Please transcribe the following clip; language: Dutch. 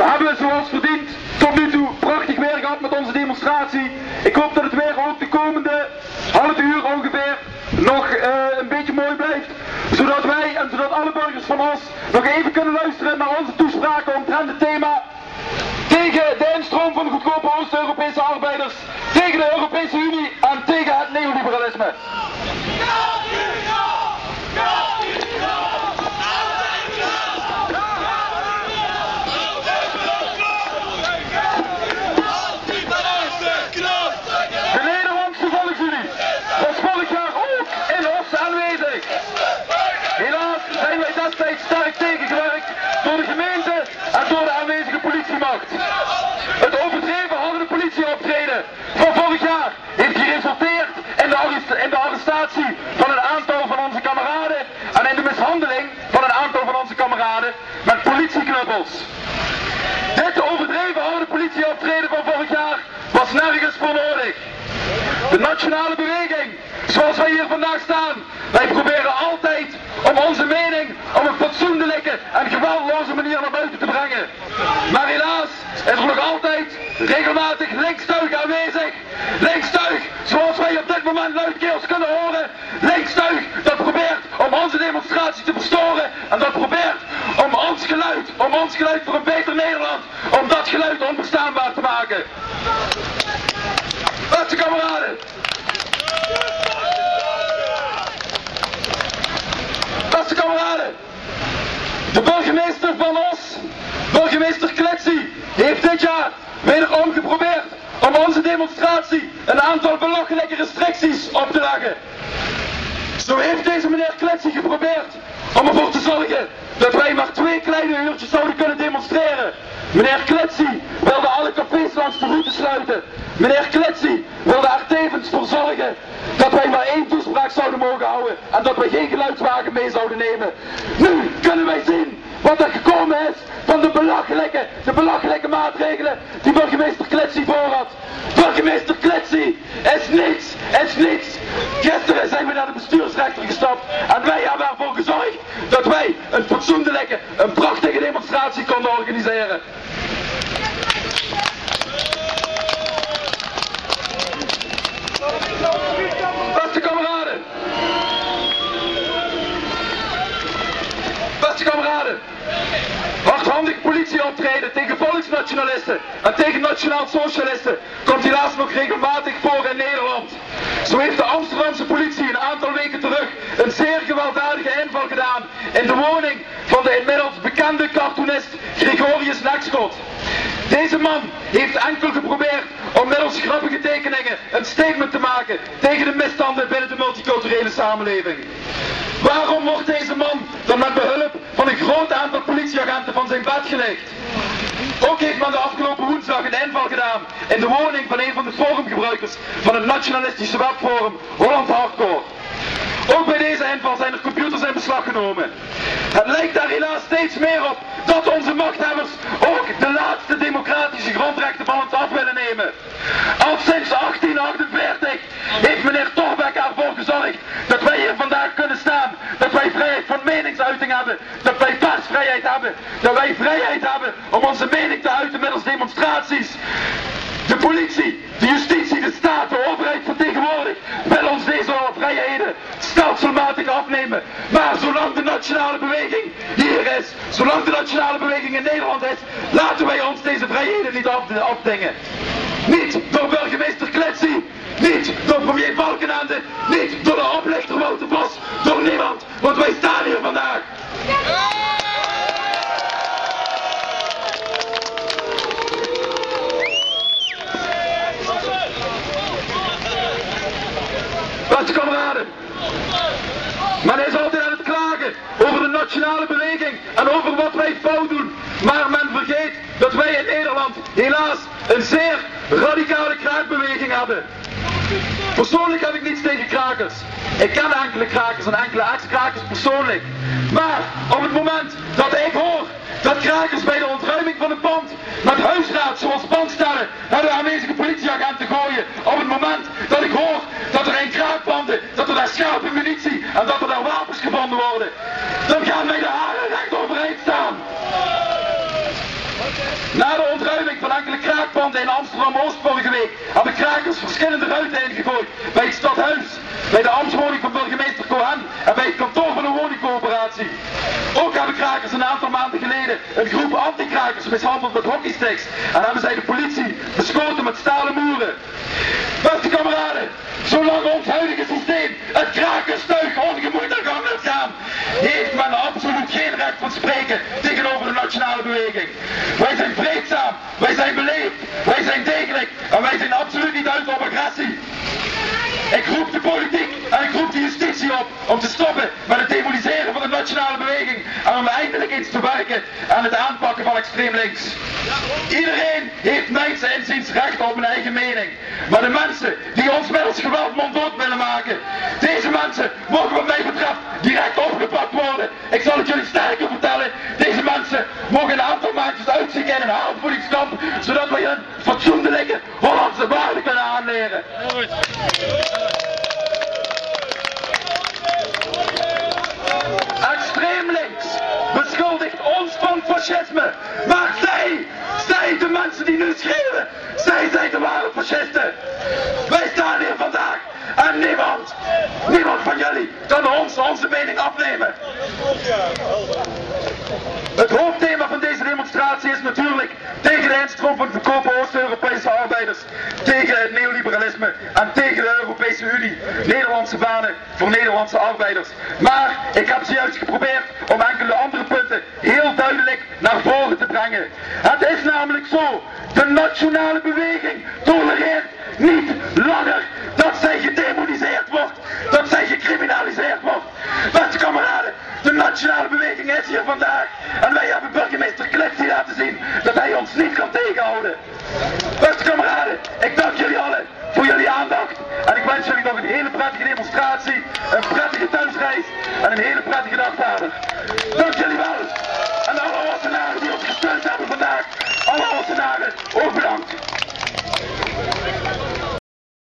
We hebben zoals verdiend tot nu toe prachtig weer gehad met onze demonstratie. Ik hoop dat het weer ook de komende half uur ongeveer nog eh, een beetje mooi blijft. Zodat wij en zodat alle burgers van ons nog even kunnen luisteren naar onze toespraken omtrent het thema tegen de instroom van goedkope Oost-Europese arbeiders, tegen de Europese Unie en tegen het neoliberalisme. De Nederlandse Volksunie was vorig jaar ook in Os aanwezig. Helaas destijds sterk tegengewerkt door de gemeente en door de aanwezige politiemacht. Het overdreven harde politieoptreden van vorig jaar heeft geresulteerd in de, in de arrestatie van een aantal van onze kameraden en in de mishandeling van een aantal van onze kameraden met politieknuppels. Dit overdreven harde politieoptreden van vorig jaar was nergens voor nodig. De nationale beweging, zoals wij hier vandaag staan, wij proberen altijd om onze mening en geweldloze manier naar buiten te brengen. Maar helaas is er nog altijd regelmatig linkstuig aanwezig. Linkstuig, zoals wij op dit moment luidkeels kunnen horen. Linkstuig dat probeert om onze demonstratie te verstoren en dat probeert om ons geluid, om ons geluid voor een beter Nederland, om dat geluid onverstaanbaar te maken. Beste kameraden. Beste kameraden. De burgemeester van Os, burgemeester Kletsie, heeft dit jaar wederom geprobeerd om onze demonstratie een aantal belachelijke restricties op te leggen. Zo heeft deze meneer Kletsie geprobeerd om ervoor te zorgen dat wij maar twee kleine uurtjes zouden kunnen demonstreren. Meneer Kletsie wilde alle cafés langs de route sluiten. Meneer Kletsie wilde er tevens voor zorgen dat wij maar één toespraak zouden mogen houden en dat wij geen geluidswagen mee zouden nemen. Nu kunnen wij zien wat er gekomen is van de belachelijke, de belachelijke maatregelen die burgemeester Kletsie voor had. Burgemeester Kletsie is niets, is niets. Gisteren zijn we naar de bestuursrechter gestapt en wij hebben ervoor gezorgd dat wij een fatsoenlijke, een prachtige demonstratie konden organiseren. Beste kameraden. Beste kameraden. Politieoptreden tegen volksnationalisten en tegen nationaal socialisten komt helaas nog regelmatig voor in Nederland. Zo heeft de Amsterdamse politie een aantal weken terug een zeer gewelddadige inval gedaan in de woning van de inmiddels bekende cartoonist Gregorius Nekschot. Deze man heeft enkel geprobeerd om middels grappige tekeningen een statement te maken tegen de misstanden binnen de multiculturele samenleving. Waarom wordt deze man dan met behulp van een groot aantal zijn bed gelegd? Ook heeft men de afgelopen woensdag een inval gedaan in de woning van een van de forumgebruikers van het nationalistische webforum Holland Hardcore. Ook bij deze inval zijn er computers in beslag genomen. Het lijkt daar helaas steeds meer op dat onze machthebbers ook de laatste democratische grondrechten van ons af willen nemen. Al sinds 1848 heeft meneer Torbeck ervoor gezorgd dat wij hier vandaag kunnen staan. Dat wij vrijheid van meningsuiting hebben. Dat wij hebben. Dat wij vrijheid hebben om onze mening te uiten middels demonstraties. De politie, de justitie, de staat, de overheid vertegenwoordigt wil ons deze vrijheden stelselmatig afnemen. Maar zolang de nationale beweging hier is, zolang de nationale beweging in Nederland is, laten wij ons deze vrijheden niet af, afdingen. Niet door burgemeester Kletsie, niet door premier Valkenende, niet door de oplichter Wouter Bos, door niemand, want wij staan hier vandaag. Kameraden, men is altijd aan het klagen over de nationale beweging en over wat wij fout doen. Maar men vergeet dat wij in Nederland helaas een zeer radicale kraakbeweging hebben. Persoonlijk heb ik niets tegen krakers. Ik ken enkele krakers en enkele ex-krakers persoonlijk. Maar op het moment dat ik hoor dat krakers bij de ontruiming van een pand met huisraad zoals pandstellen naar de aanwezige politieagenten Amsterdam-Oost vorige week hebben krakers verschillende ruiten ingegooid bij het stadhuis, bij de ambtswoning van burgemeester Cohen en bij het kantoor van de woningcoöperatie. Ook hebben krakers een aantal maanden geleden een groep anti-krakers mishandeld met hockeysticks en hebben zij de politie beschoten met stalen moeren. Beste kameraden, zolang ons huidige systeem het krakerstuig ongemoeid aan gang laat gaan, heeft men absoluut geen recht van spreken tegenover de nationale beweging. Wij zijn vreedzaam, wij zijn beleefd, wij zijn degelijk en wij zijn absoluut niet uit op agressie. Ik roep de politiek en ik roep de justitie op om te stoppen met het demoniseren van de nationale beweging en om eindelijk eens te werken aan het aanpakken van extreem links. Iedereen heeft mijns inziens recht op een eigen mening. Maar de mensen die ons middels geweld monddood willen maken, deze mensen mogen wat mij betreft direct opgepakt worden. Ik zal het jullie sterker vertellen, deze mensen mogen een van fascisme. Maar zij, zij de mensen die nu schreeuwen, zij zijn de ware fascisten. Wij staan hier vandaag en niemand, niemand van jullie kan ons onze mening afnemen. Het hoofdthema van deze demonstratie is natuurlijk tegen de instroom van Oost-Europese arbeiders, tegen het neoliberalisme en tegen de Europese Unie. Nederlandse banen voor Nederlandse Maar ik heb zojuist geprobeerd om enkele andere punten heel duidelijk naar voren te brengen. Het is namelijk zo, de nationale beweging tolereert niet langer dat zij gedemoniseerd wordt, dat zij gecriminaliseerd wordt. Beste kameraden, de nationale beweging is hier vandaag en wij hebben burgemeester Kletsi laten zien dat hij ons niet kan tegenhouden. Beste kameraden, ik dank jullie allen voor jullie aandacht en ik wens jullie nog een hele prettige demonstratie, en een hele